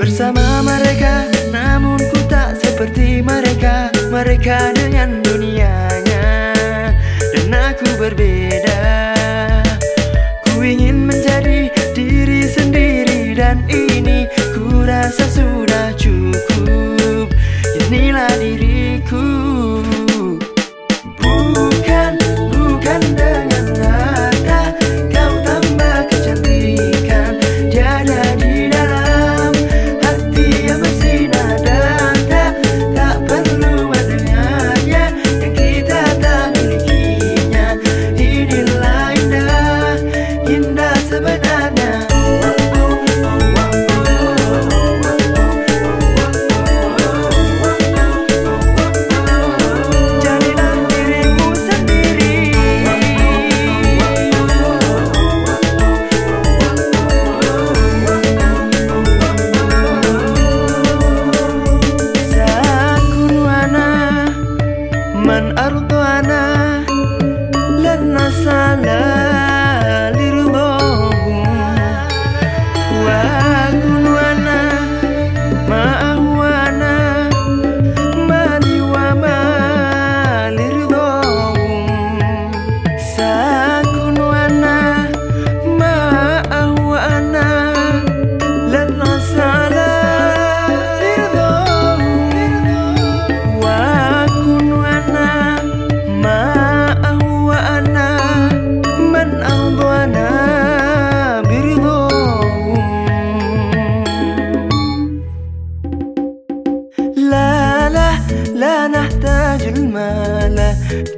Bersama mereka Namun ku tak seperti mereka Mereka dengan dunianya Dan aku berbeda Ku ingin menjadi diri sendiri Dan ini ku rasa sudah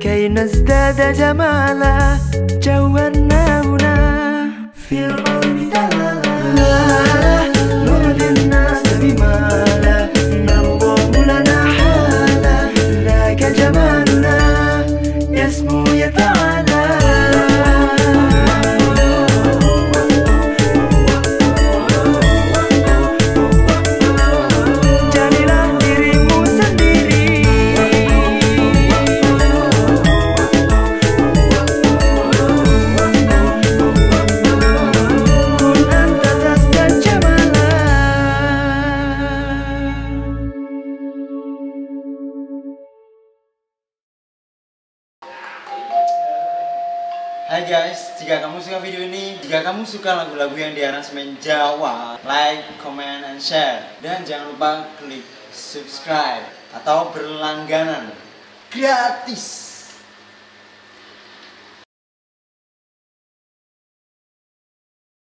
كي نزداد جمالا جوهرنا هنا في القلب دلا Hai guys, jika kamu suka video ini, jika kamu suka lagu-lagu yang diaransemen Jawa, like, comment, and share. Dan jangan lupa klik subscribe atau berlangganan gratis.